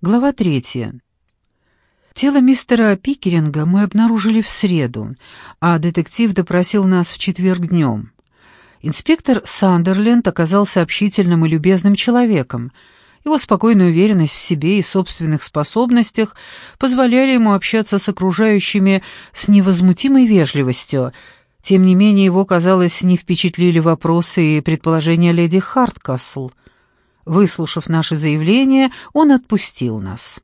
Глава третья. Тело мистера Пикеринга мы обнаружили в среду, а детектив допросил нас в четверг днем. Инспектор Сандерленд оказался общительным и любезным человеком. Его спокойная уверенность в себе и собственных способностях позволяли ему общаться с окружающими с невозмутимой вежливостью. Тем не менее, его, казалось, не впечатлили вопросы и предположения леди Харткасл. Выслушав наше заявление, он отпустил нас.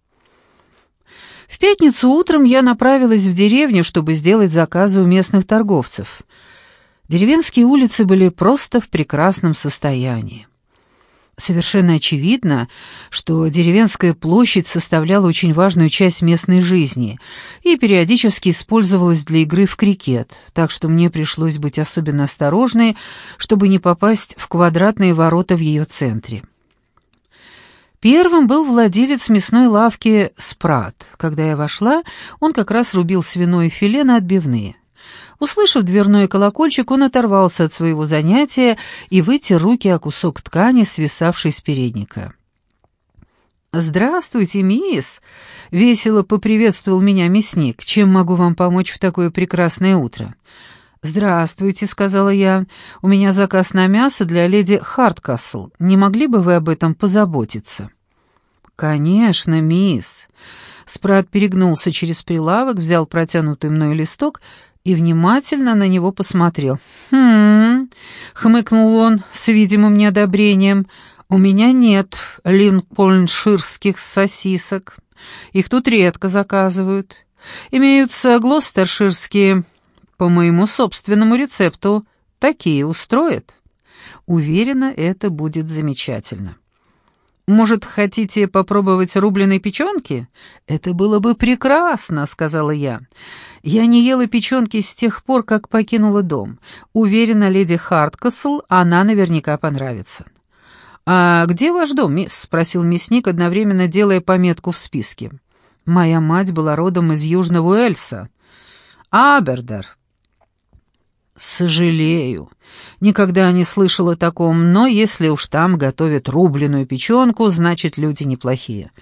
В пятницу утром я направилась в деревню, чтобы сделать заказы у местных торговцев — Деревенские улицы были просто в прекрасном состоянии. Совершенно очевидно, что деревенская площадь составляла очень важную часть местной жизни и периодически использовалась для игры в крикет, так что мне пришлось быть особенно осторожной, чтобы не попасть в квадратные ворота в ее центре. Первым был владелец мясной лавки «Спрат». Когда я вошла, он как раз рубил свиное филе на отбивные. Услышав дверной колокольчик, он оторвался от своего занятия и вытер руки о кусок ткани, свисавший с передника. «Здравствуйте, мисс!» — весело поприветствовал меня мясник. «Чем могу вам помочь в такое прекрасное утро?» «Здравствуйте», — сказала я. «У меня заказ на мясо для леди Харткасл. Не могли бы вы об этом позаботиться?» «Конечно, мисс». Спрат перегнулся через прилавок, взял протянутый мной листок и внимательно на него посмотрел. «Хм...» — хмыкнул он с видимым неодобрением. «У меня нет линкольнширских сосисок. Их тут редко заказывают. Имеются глостерширские по моему собственному рецепту. Такие устроят. Уверена, это будет замечательно». «Может, хотите попробовать рубленой печенки?» «Это было бы прекрасно», — сказала я. «Я не ела печенки с тех пор, как покинула дом. Уверена, леди Харткасл, она наверняка понравится». «А где ваш дом, мисс?» — спросил мясник, одновременно делая пометку в списке. «Моя мать была родом из Южного Уэльса». «Абердер», «Сожалею. Никогда не слышал о таком, но если уж там готовят рубленую печенку, значит, люди неплохие.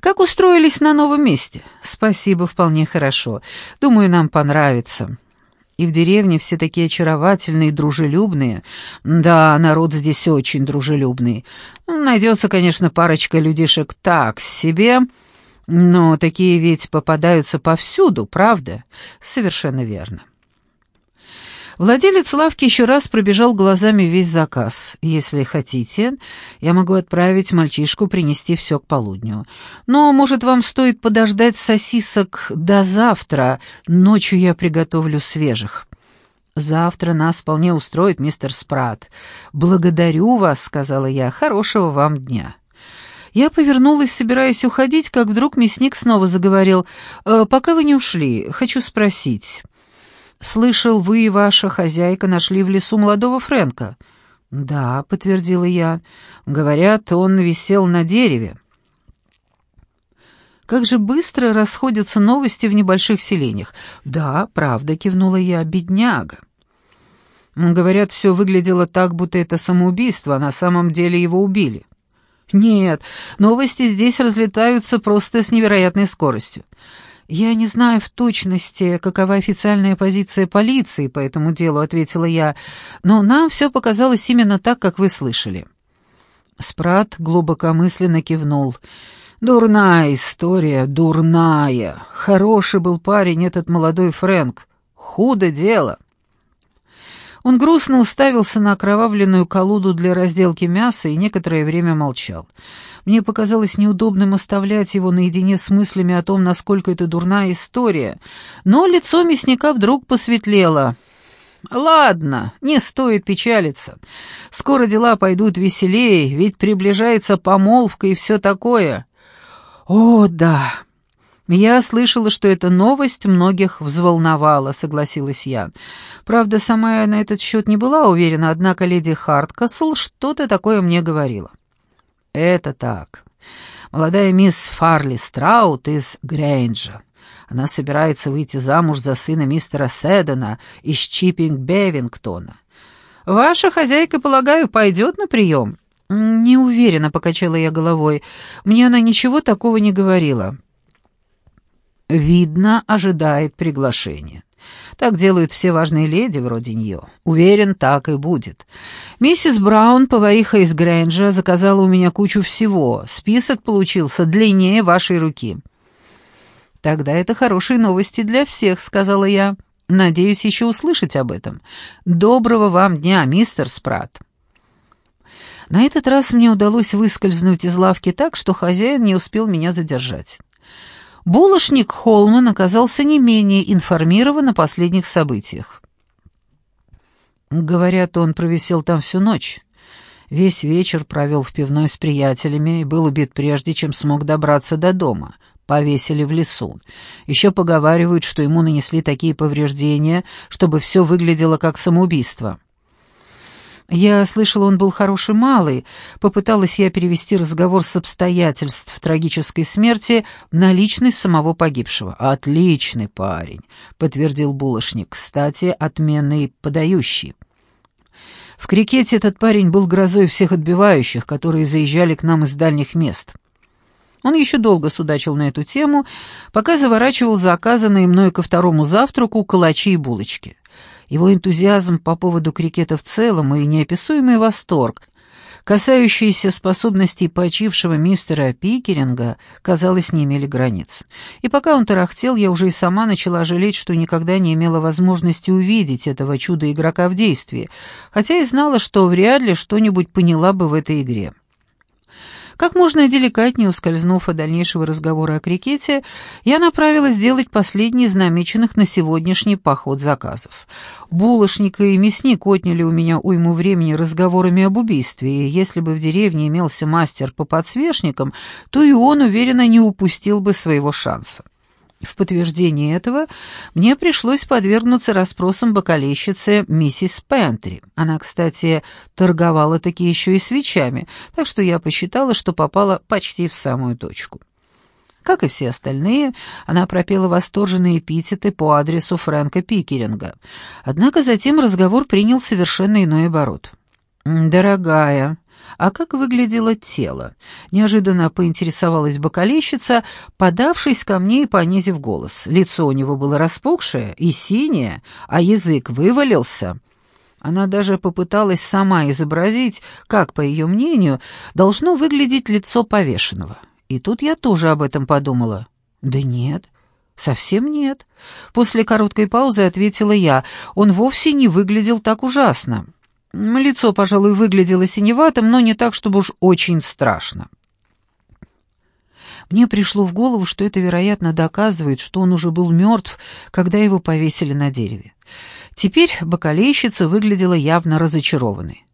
Как устроились на новом месте? Спасибо, вполне хорошо. Думаю, нам понравится». И в деревне все такие очаровательные и дружелюбные. Да, народ здесь очень дружелюбный. Найдется, конечно, парочка людишек так себе, но такие ведь попадаются повсюду, правда? Совершенно верно. Владелец лавки еще раз пробежал глазами весь заказ. «Если хотите, я могу отправить мальчишку принести все к полудню. Но, может, вам стоит подождать сосисок до завтра. Ночью я приготовлю свежих». «Завтра нас вполне устроит мистер Спрат. Благодарю вас», — сказала я. «Хорошего вам дня». Я повернулась, собираясь уходить, как вдруг мясник снова заговорил. «Э, «Пока вы не ушли, хочу спросить». «Слышал, вы и ваша хозяйка нашли в лесу молодого Фрэнка». «Да», — подтвердила я. «Говорят, он висел на дереве». Как же быстро расходятся новости в небольших селениях. «Да, правда», — кивнула я, — «бедняга». Говорят, все выглядело так, будто это самоубийство, а на самом деле его убили. Нет, новости здесь разлетаются просто с невероятной скоростью. «Я не знаю в точности, какова официальная позиция полиции по этому делу», — ответила я, «но нам все показалось именно так, как вы слышали». Спрат глубокомысленно кивнул. «Дурная история, дурная. Хороший был парень этот молодой Фрэнк. Худо дело». Он грустно уставился на окровавленную колоду для разделки мяса и некоторое время молчал. Мне показалось неудобным оставлять его наедине с мыслями о том, насколько это дурная история, но лицо мясника вдруг посветлело. «Ладно, не стоит печалиться. Скоро дела пойдут веселее, ведь приближается помолвка и все такое». «О, да!» «Я слышала, что эта новость многих взволновала», — согласилась я. «Правда, сама я на этот счет не была уверена, однако леди Харткасл что-то такое мне говорила». «Это так. Молодая мисс Фарли Страут из Грейнджа. Она собирается выйти замуж за сына мистера Седена из Чиппинг-Бевингтона. Ваша хозяйка, полагаю, пойдет на прием?» «Не уверена», — покачала я головой. «Мне она ничего такого не говорила». «Видно, ожидает приглашения». Так делают все важные леди вроде нее. Уверен, так и будет. Миссис Браун, повариха из Грэнджа, заказала у меня кучу всего. Список получился длиннее вашей руки. «Тогда это хорошие новости для всех», — сказала я. «Надеюсь еще услышать об этом. Доброго вам дня, мистер Спрат». На этот раз мне удалось выскользнуть из лавки так, что хозяин не успел меня задержать. Булочник Холман оказался не менее информирован о последних событиях. Говорят, он провисел там всю ночь. Весь вечер провел в пивной с приятелями и был убит прежде, чем смог добраться до дома. Повесили в лесу. Еще поговаривают, что ему нанесли такие повреждения, чтобы все выглядело как самоубийство. Я слышала, он был хороший малый. Попыталась я перевести разговор с обстоятельств трагической смерти на личность самого погибшего. «Отличный парень», — подтвердил булочник. «Кстати, отменный подающий». В крикете этот парень был грозой всех отбивающих, которые заезжали к нам из дальних мест. Он еще долго судачил на эту тему, пока заворачивал заказанные мной ко второму завтраку калачи и булочки. Его энтузиазм по поводу крикета в целом и неописуемый восторг, касающиеся способностей почившего мистера Пикеринга, казалось, не имели границ. И пока он тарахтел, я уже и сама начала жалеть, что никогда не имела возможности увидеть этого чуда-игрока в действии, хотя и знала, что вряд ли что-нибудь поняла бы в этой игре. Как можно деликатнее ускользнув от дальнейшего разговора о крикете, я направилась сделать последний из намеченных на сегодняшний поход заказов. Булочник и мясник отняли у меня уйму времени разговорами об убийстве, и если бы в деревне имелся мастер по подсвечникам, то и он, уверенно, не упустил бы своего шанса. В подтверждение этого мне пришлось подвергнуться расспросам бокалейщицы миссис Пентри. Она, кстати, торговала таки еще и свечами, так что я посчитала, что попала почти в самую точку. Как и все остальные, она пропела восторженные эпитеты по адресу Фрэнка Пикеринга. Однако затем разговор принял совершенно иной оборот. «Дорогая», а как выглядело тело? Неожиданно поинтересовалась бокалейщица, подавшись ко мне и понизив голос. Лицо у него было распухшее и синее, а язык вывалился. Она даже попыталась сама изобразить, как, по ее мнению, должно выглядеть лицо повешенного. И тут я тоже об этом подумала. Да нет, совсем нет. После короткой паузы ответила я. Он вовсе не выглядел так ужасно. Лицо, пожалуй, выглядело синеватым, но не так, чтобы уж очень страшно. Мне пришло в голову, что это, вероятно, доказывает, что он уже был мертв, когда его повесили на дереве. Теперь бокалейщица выглядела явно разочарованной.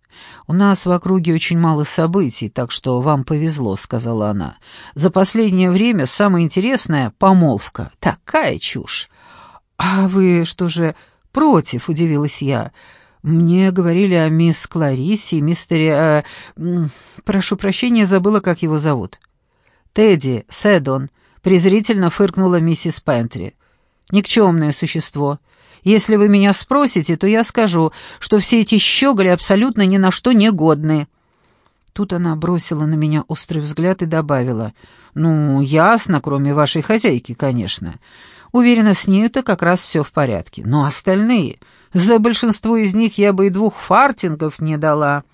«У нас в округе очень мало событий, так что вам повезло», — сказала она. «За последнее время самое интересное — помолвка. Такая чушь!» «А вы что же против?» — удивилась я. Мне говорили о мисс Клариссе и мистере... Э, прошу прощения, забыла, как его зовут. Тедди, Седон, презрительно фыркнула миссис Пентри. Никчемное существо. Если вы меня спросите, то я скажу, что все эти щеголи абсолютно ни на что не годны. Тут она бросила на меня острый взгляд и добавила. «Ну, ясно, кроме вашей хозяйки, конечно. Уверена, с нею-то как раз все в порядке. Но остальные...» За большинство из них я бы и двух фартингов не дала.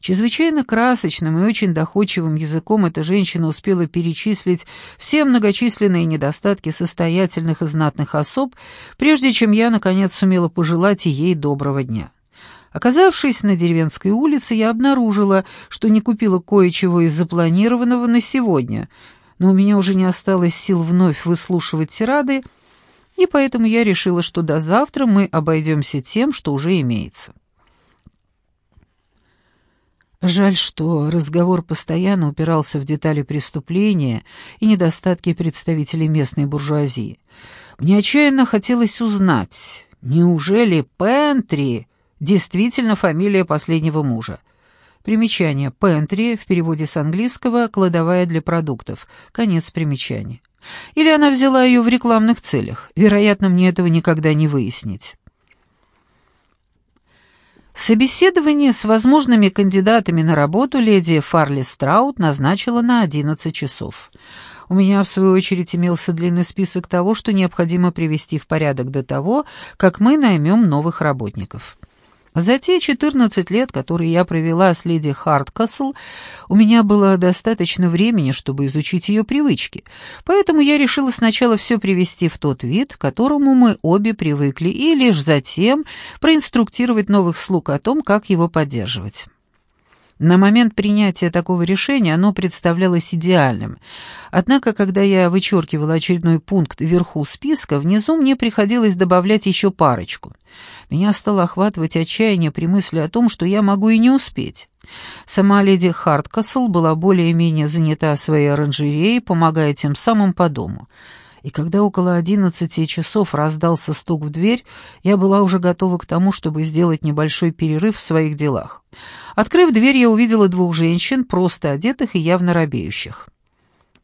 Чрезвычайно красочным и очень доходчивым языком эта женщина успела перечислить все многочисленные недостатки состоятельных и знатных особ, прежде чем я, наконец, сумела пожелать ей доброго дня. Оказавшись на деревенской улице, я обнаружила, что не купила кое-чего из запланированного на сегодня, но у меня уже не осталось сил вновь выслушивать тирады, и поэтому я решила, что до завтра мы обойдемся тем, что уже имеется. Жаль, что разговор постоянно упирался в детали преступления и недостатки представителей местной буржуазии. Мне отчаянно хотелось узнать, неужели Пентри действительно фамилия последнего мужа? Примечание. Пентри в переводе с английского «кладовая для продуктов». Конец примечания. Или она взяла ее в рекламных целях? Вероятно, мне этого никогда не выяснить. Собеседование с возможными кандидатами на работу леди Фарли Страут назначила на 11 часов. У меня, в свою очередь, имелся длинный список того, что необходимо привести в порядок до того, как мы наймем новых работников. За те 14 лет, которые я провела с леди Харткасл, у меня было достаточно времени, чтобы изучить ее привычки, поэтому я решила сначала все привести в тот вид, к которому мы обе привыкли, и лишь затем проинструктировать новых слуг о том, как его поддерживать. На момент принятия такого решения оно представлялось идеальным. Однако, когда я вычеркивала очередной пункт вверху списка, внизу мне приходилось добавлять еще парочку. Меня стало охватывать отчаяние при мысли о том, что я могу и не успеть. Сама леди Харткасл была более-менее занята своей оранжереей, помогая тем самым по дому и когда около одиннадцати часов раздался стук в дверь, я была уже готова к тому, чтобы сделать небольшой перерыв в своих делах. Открыв дверь, я увидела двух женщин, просто одетых и явно робеющих.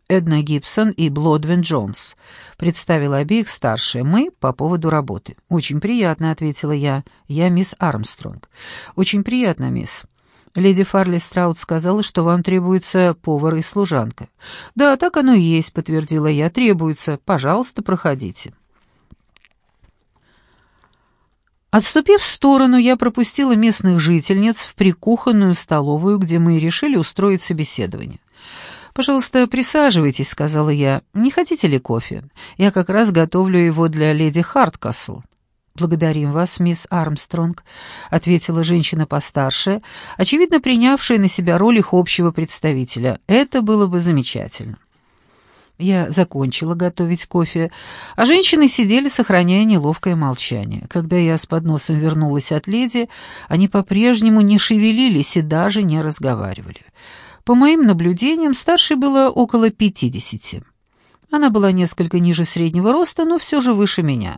Эдна Гибсон и Блодвин Джонс. Представила обеих старшая. Мы по поводу работы. «Очень приятно», — ответила я. «Я мисс Армстронг». «Очень приятно, мисс. Леди Фарли Страут сказала, что вам требуется повар и служанка. Да, так оно и есть, подтвердила я. Требуется. Пожалуйста, проходите. Отступив в сторону, я пропустила местных жительниц в прикухонную столовую, где мы решили устроить собеседование. «Пожалуйста, присаживайтесь», — сказала я. «Не хотите ли кофе? Я как раз готовлю его для леди Харткасл». «Благодарим вас, мисс Армстронг», — ответила женщина постарше, очевидно принявшая на себя роль их общего представителя. «Это было бы замечательно». Я закончила готовить кофе, а женщины сидели, сохраняя неловкое молчание. Когда я с подносом вернулась от леди, они по-прежнему не шевелились и даже не разговаривали. По моим наблюдениям, старшей было около пятидесяти. Она была несколько ниже среднего роста, но все же выше меня.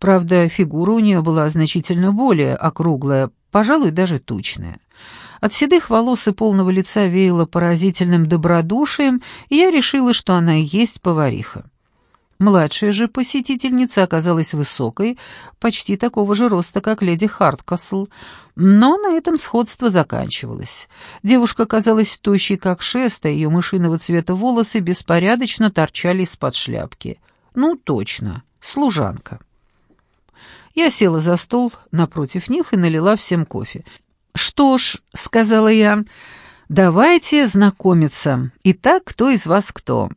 Правда, фигура у нее была значительно более округлая, пожалуй, даже тучная. От седых волос и полного лица веяло поразительным добродушием, и я решила, что она и есть повариха. Младшая же посетительница оказалась высокой, почти такого же роста, как леди Харткасл, но на этом сходство заканчивалось. Девушка казалась тощей, как шест, а ее мышиного цвета волосы беспорядочно торчали из-под шляпки. Ну, точно, служанка. Я села за стол напротив них и налила всем кофе. «Что ж», — сказала я, — «давайте знакомиться. Итак, кто из вас кто?»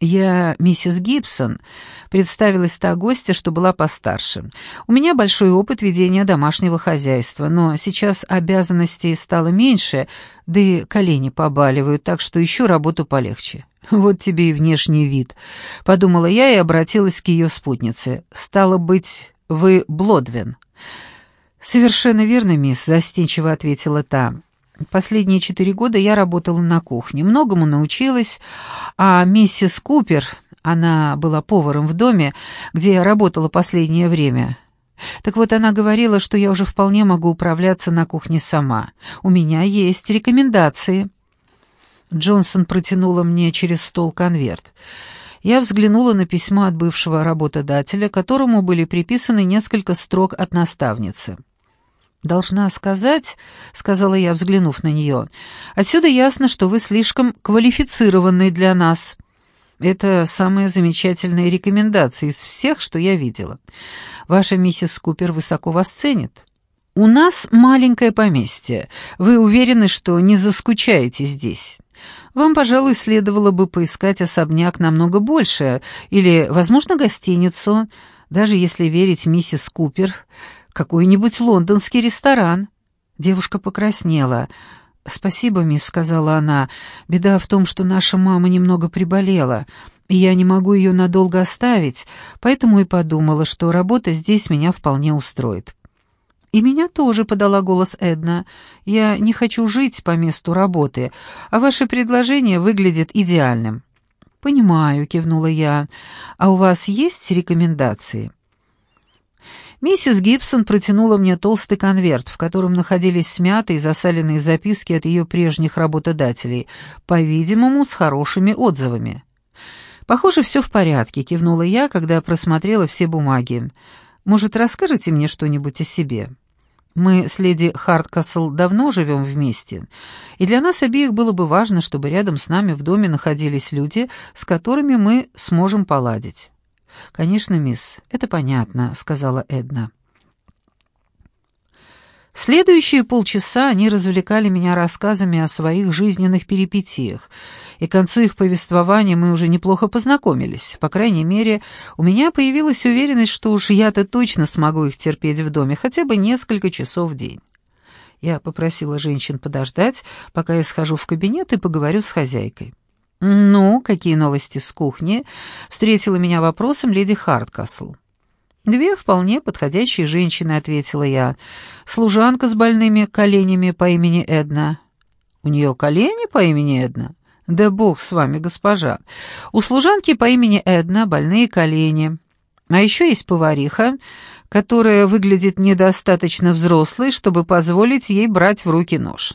«Я миссис Гибсон», — представилась та гостья, что была постарше. «У меня большой опыт ведения домашнего хозяйства, но сейчас обязанностей стало меньше, да и колени побаливают, так что ищу работу полегче». «Вот тебе и внешний вид», — подумала я и обратилась к ее спутнице. «Стало быть, вы Блодвин?» «Совершенно верно, мисс», — застенчиво ответила та. Последние четыре года я работала на кухне, многому научилась, а миссис Купер, она была поваром в доме, где я работала последнее время. Так вот, она говорила, что я уже вполне могу управляться на кухне сама. У меня есть рекомендации. Джонсон протянула мне через стол конверт. Я взглянула на письмо от бывшего работодателя, которому были приписаны несколько строк от наставницы. «Должна сказать», — сказала я, взглянув на нее, — «отсюда ясно, что вы слишком квалифицированный для нас». Это самая замечательная рекомендация из всех, что я видела. Ваша миссис Купер высоко вас ценит. У нас маленькое поместье. Вы уверены, что не заскучаете здесь? Вам, пожалуй, следовало бы поискать особняк намного больше, или, возможно, гостиницу, даже если верить миссис Купер, какой-нибудь лондонский ресторан». Девушка покраснела. «Спасибо, мисс», — сказала она. «Беда в том, что наша мама немного приболела, и я не могу ее надолго оставить, поэтому и подумала, что работа здесь меня вполне устроит». «И меня тоже», — подала голос Эдна. «Я не хочу жить по месту работы, а ваше предложение выглядит идеальным». «Понимаю», — кивнула я. «А у вас есть рекомендации?» Миссис Гибсон протянула мне толстый конверт, в котором находились смятые и засаленные записки от ее прежних работодателей, по-видимому, с хорошими отзывами. «Похоже, все в порядке», — кивнула я, когда просмотрела все бумаги. «Может, расскажете мне что-нибудь о себе?» Мы с леди Харткасл давно живем вместе, и для нас обеих было бы важно, чтобы рядом с нами в доме находились люди, с которыми мы сможем поладить». «Конечно, мисс, это понятно», — сказала Эдна. Следующие полчаса они развлекали меня рассказами о своих жизненных перипетиях, и к концу их повествования мы уже неплохо познакомились. По крайней мере, у меня появилась уверенность, что уж я-то точно смогу их терпеть в доме хотя бы несколько часов в день. Я попросила женщин подождать, пока я схожу в кабинет и поговорю с хозяйкой. «Ну, какие новости с кухни?» — встретила меня вопросом леди Харткасл. «Две вполне подходящие женщины», — ответила я. «Служанка с больными коленями по имени Эдна». «У нее колени по имени Эдна?» «Да бог с вами, госпожа. У служанки по имени Эдна больные колени. А еще есть повариха, которая выглядит недостаточно взрослой, чтобы позволить ей брать в руки нож.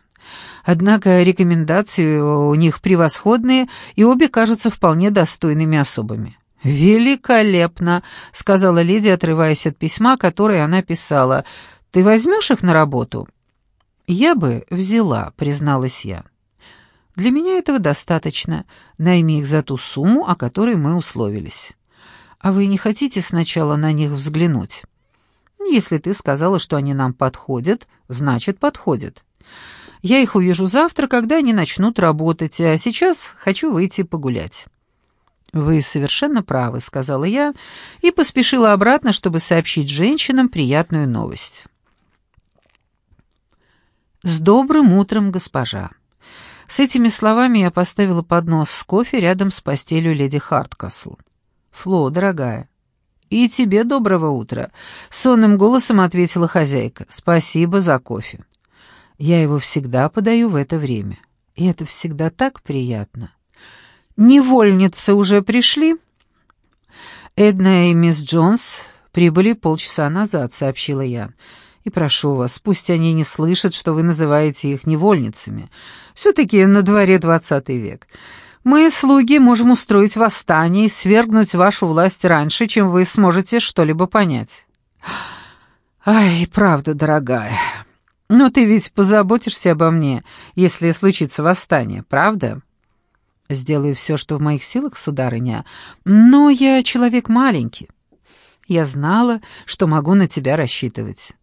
Однако рекомендации у них превосходные, и обе кажутся вполне достойными особами. «Великолепно», — сказала леди, отрываясь от письма, которое она писала. «Ты возьмешь их на работу?» «Я бы взяла», — призналась я. «Для меня этого достаточно. Найми их за ту сумму, о которой мы условились. А вы не хотите сначала на них взглянуть?» «Если ты сказала, что они нам подходят, значит, подходят. Я их увижу завтра, когда они начнут работать, а сейчас хочу выйти погулять». «Вы совершенно правы», — сказала я и поспешила обратно, чтобы сообщить женщинам приятную новость. «С добрым утром, госпожа!» С этими словами я поставила поднос с кофе рядом с постелью леди Харткасл. «Фло, дорогая». «И тебе доброго утра», — сонным голосом ответила хозяйка. «Спасибо за кофе. Я его всегда подаю в это время. И это всегда так приятно». «Невольницы уже пришли?» «Эдна и мисс Джонс прибыли полчаса назад», — сообщила я. «И прошу вас, пусть они не слышат, что вы называете их невольницами. Все-таки на дворе двадцатый век. Мы, слуги, можем устроить восстание и свергнуть вашу власть раньше, чем вы сможете что-либо понять». «Ай, правда, дорогая. Но ты ведь позаботишься обо мне, если случится восстание, правда?» «Сделаю все, что в моих силах, сударыня, но я человек маленький. Я знала, что могу на тебя рассчитывать».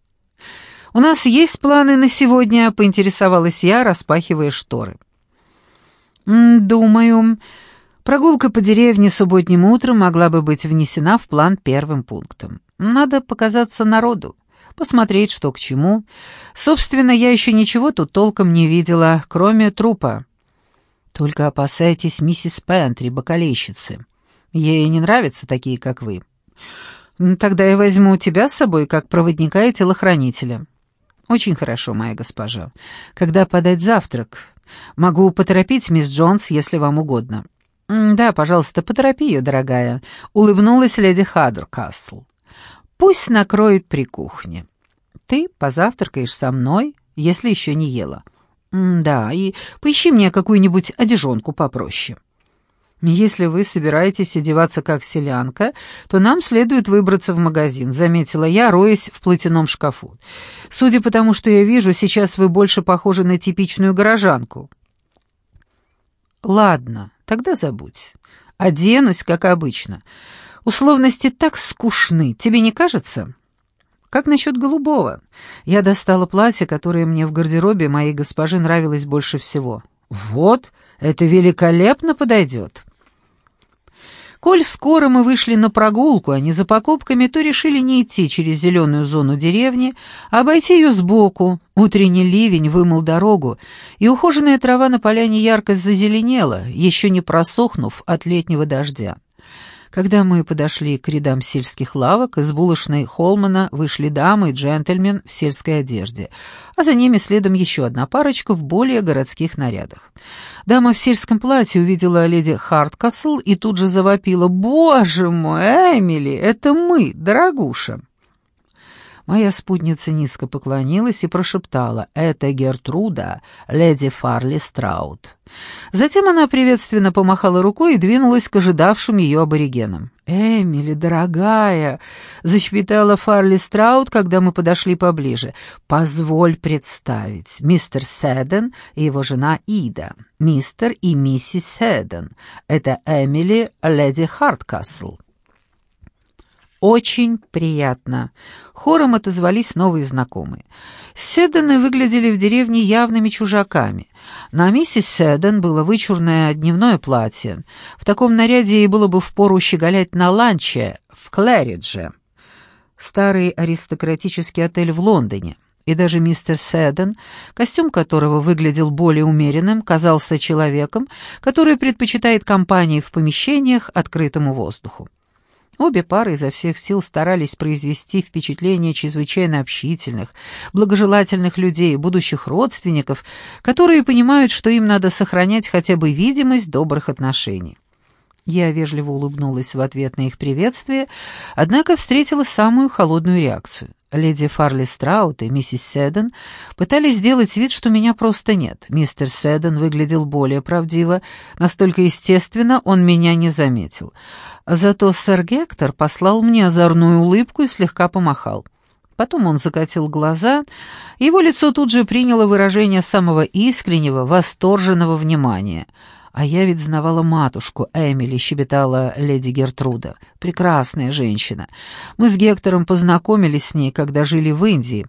«У нас есть планы на сегодня?» — поинтересовалась я, распахивая шторы. «Думаю, прогулка по деревне субботним утром могла бы быть внесена в план первым пунктом. Надо показаться народу, посмотреть, что к чему. Собственно, я еще ничего тут толком не видела, кроме трупа». Только опасайтесь миссис Пентри, бокалейщицы. Ей не нравятся такие, как вы. Тогда я возьму тебя с собой как проводника и телохранителя. Очень хорошо, моя госпожа. Когда подать завтрак? Могу поторопить мисс Джонс, если вам угодно. Да, пожалуйста, поторопи ее, дорогая, улыбнулась леди Хаддеркасл. Пусть накроет при кухне. Ты позавтракаешь со мной, если еще не ела. «Да, и поищи мне какую-нибудь одежонку попроще». «Если вы собираетесь одеваться как селянка, то нам следует выбраться в магазин», — заметила я, роясь в платяном шкафу. «Судя по тому, что я вижу, сейчас вы больше похожи на типичную горожанку». «Ладно, тогда забудь. Оденусь, как обычно. Условности так скучны, тебе не кажется?» Как насчет голубого? Я достала платье, которое мне в гардеробе моей госпожи нравилось больше всего. Вот, это великолепно подойдет. Коль скоро мы вышли на прогулку, а не за покупками, то решили не идти через зеленую зону деревни, а обойти ее сбоку. Утренний ливень вымыл дорогу, и ухоженная трава на поляне ярко зазеленела, еще не просохнув от летнего дождя. Когда мы подошли к рядам сельских лавок, из булочной Холмана вышли дамы и джентльмен в сельской одежде, а за ними следом еще одна парочка в более городских нарядах. Дама в сельском платье увидела леди Харткасл и тут же завопила «Боже мой, Эмили, это мы, дорогуша!» Моя спутница низко поклонилась и прошептала «Это Гертруда, леди Фарли Страут». Затем она приветственно помахала рукой и двинулась к ожидавшим ее аборигенам. «Эмили, дорогая!» — защебетала Фарли Страут, когда мы подошли поближе. «Позволь представить. Мистер Седен и его жена Ида. Мистер и миссис Седен. Это Эмили, леди Харткасл». «Очень приятно!» Хором отозвались новые знакомые. Седаны выглядели в деревне явными чужаками. На миссис Седан было вычурное дневное платье. В таком наряде ей было бы впору щеголять на ланче в Клэридже. Старый аристократический отель в Лондоне. И даже мистер Седан, костюм которого выглядел более умеренным, казался человеком, который предпочитает компании в помещениях открытому воздуху. Обе пары изо всех сил старались произвести впечатление чрезвычайно общительных, благожелательных людей, будущих родственников, которые понимают, что им надо сохранять хотя бы видимость добрых отношений. Я вежливо улыбнулась в ответ на их приветствие, однако встретила самую холодную реакцию. Леди Фарли Страут и миссис Седен пытались сделать вид, что меня просто нет. Мистер Седен выглядел более правдиво, настолько естественно он меня не заметил. Зато сэр Гектор послал мне озорную улыбку и слегка помахал. Потом он закатил глаза, его лицо тут же приняло выражение самого искреннего, восторженного внимания — «А я ведь знавала матушку, Эмили», — щебетала леди Гертруда. «Прекрасная женщина. Мы с Гектором познакомились с ней, когда жили в Индии.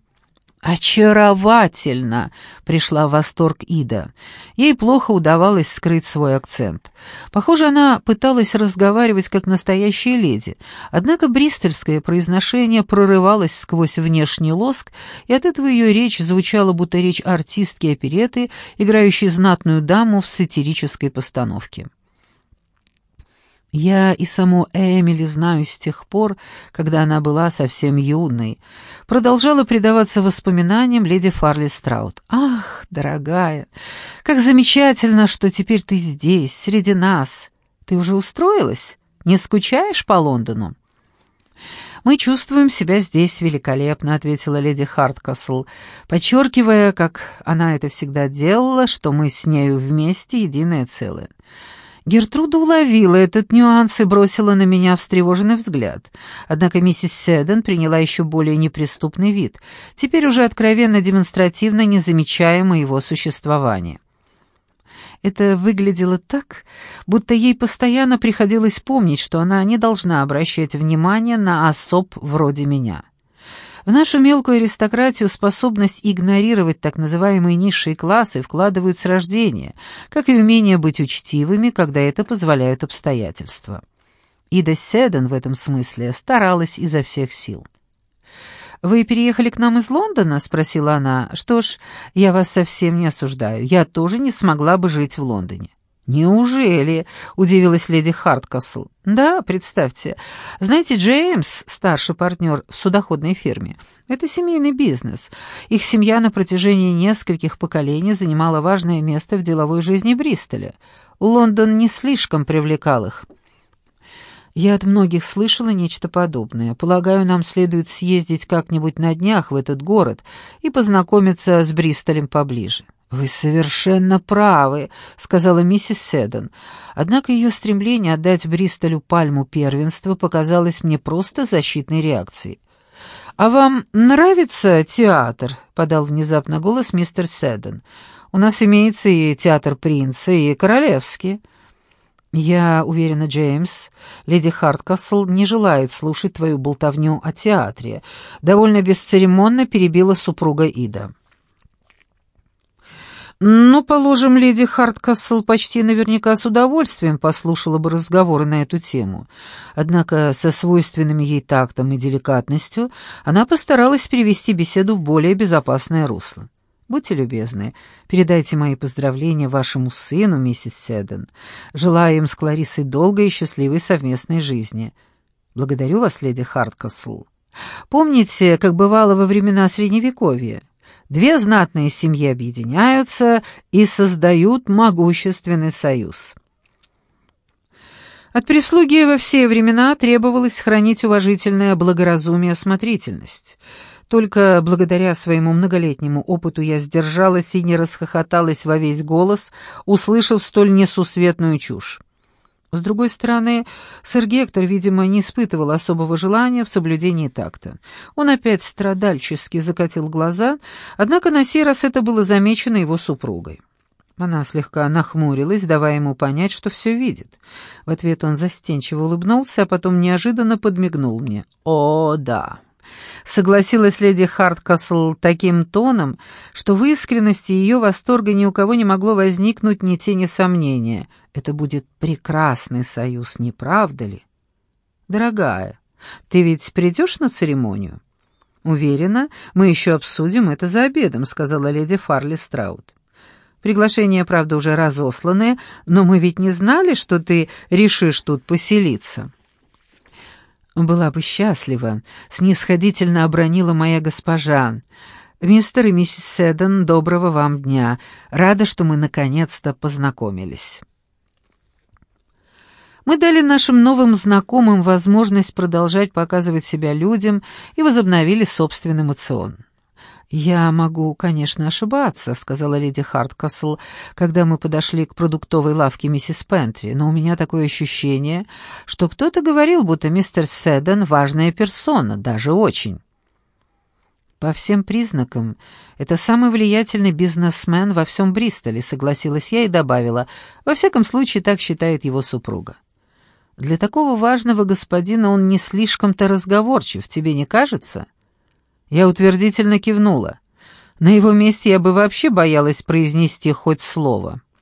«Очаровательно!» — пришла в восторг Ида. Ей плохо удавалось скрыть свой акцент. Похоже, она пыталась разговаривать как настоящая леди, однако бристольское произношение прорывалось сквозь внешний лоск, и от этого ее речь звучала будто речь артистки опереты, играющей знатную даму в сатирической постановке. Я и саму Эмили знаю с тех пор, когда она была совсем юной. Продолжала предаваться воспоминаниям леди Фарли Страут. «Ах, дорогая, как замечательно, что теперь ты здесь, среди нас. Ты уже устроилась? Не скучаешь по Лондону?» «Мы чувствуем себя здесь великолепно», — ответила леди Харткасл, подчеркивая, как она это всегда делала, что мы с нею вместе единое целое. Гертруда уловила этот нюанс и бросила на меня встревоженный взгляд. Однако миссис Седен приняла еще более неприступный вид, теперь уже откровенно демонстративно не замечая моего существования. Это выглядело так, будто ей постоянно приходилось помнить, что она не должна обращать внимание на особ вроде меня. В нашу мелкую аристократию способность игнорировать так называемые низшие классы вкладывают с рождения, как и умение быть учтивыми, когда это позволяют обстоятельства. Ида Седен в этом смысле старалась изо всех сил. «Вы переехали к нам из Лондона?» — спросила она. «Что ж, я вас совсем не осуждаю. Я тоже не смогла бы жить в Лондоне». «Неужели?» — удивилась леди Харткасл. «Да, представьте. Знаете, Джеймс, старший партнер в судоходной фирме, это семейный бизнес. Их семья на протяжении нескольких поколений занимала важное место в деловой жизни Бристоля. Лондон не слишком привлекал их». «Я от многих слышала нечто подобное. Полагаю, нам следует съездить как-нибудь на днях в этот город и познакомиться с Бристолем поближе». «Вы совершенно правы», — сказала миссис Седон. Однако ее стремление отдать Бристолю пальму первенства показалось мне просто защитной реакцией. «А вам нравится театр?» — подал внезапно голос мистер Седон. «У нас имеется и театр принца, и королевский». «Я уверена, Джеймс, леди Харткасл не желает слушать твою болтовню о театре», — довольно бесцеремонно перебила супруга Ида. Ну, положим, леди Харткасл почти наверняка с удовольствием послушала бы разговоры на эту тему. Однако со свойственными ей тактом и деликатностью она постаралась перевести беседу в более безопасное русло. Будьте любезны, передайте мои поздравления вашему сыну, миссис Седен. Желаю им с Кларисой долгой и счастливой совместной жизни. Благодарю вас, леди Харткасл. Помните, как бывало во времена Средневековья? Две знатные семьи объединяются и создают могущественный союз. От прислуги во все времена требовалось хранить уважительное благоразумие и осмотрительность. Только благодаря своему многолетнему опыту я сдержалась и не расхохоталась во весь голос, услышав столь несусветную чушь. С другой стороны, сэр Гектор, видимо, не испытывал особого желания в соблюдении такта. Он опять страдальчески закатил глаза, однако на сей раз это было замечено его супругой. Она слегка нахмурилась, давая ему понять, что все видит. В ответ он застенчиво улыбнулся, а потом неожиданно подмигнул мне. «О, да!» Согласилась леди Харткасл таким тоном, что в искренности ее восторга ни у кого не могло возникнуть ни тени сомнения. Это будет прекрасный союз, не правда ли? Дорогая, ты ведь придешь на церемонию? Уверена, мы еще обсудим это за обедом, сказала леди Фарли Страут. Приглашения, правда, уже разосланы, но мы ведь не знали, что ты решишь тут поселиться. «Была бы счастлива», — снисходительно обронила моя госпожа. «Мистер и миссис Седдон, доброго вам дня. Рада, что мы наконец-то познакомились». Мы дали нашим новым знакомым возможность продолжать показывать себя людям и возобновили собственный эмоцион. «Я могу, конечно, ошибаться», — сказала леди Харткасл, когда мы подошли к продуктовой лавке миссис Пентри, «но у меня такое ощущение, что кто-то говорил, будто мистер Седден — важная персона, даже очень». «По всем признакам, это самый влиятельный бизнесмен во всем Бристоле», — согласилась я и добавила, «во всяком случае, так считает его супруга». «Для такого важного господина он не слишком-то разговорчив, тебе не кажется?» Я утвердительно кивнула. На его месте я бы вообще боялась произнести хоть слово.